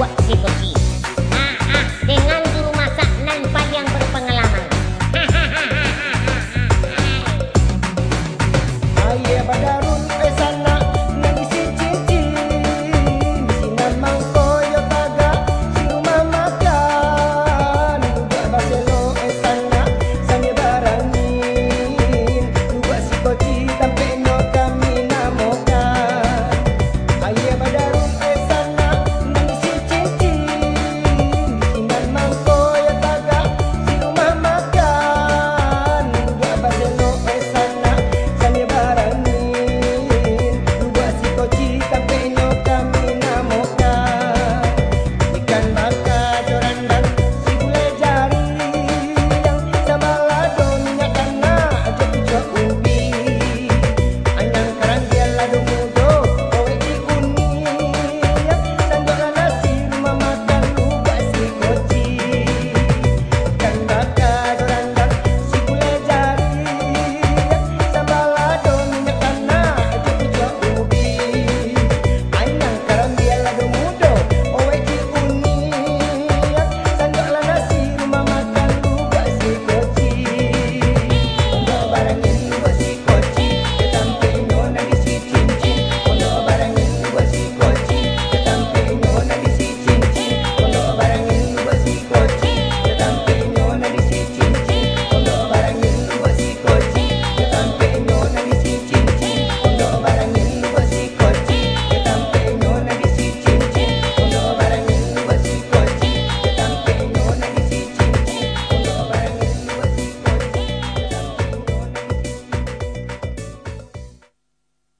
what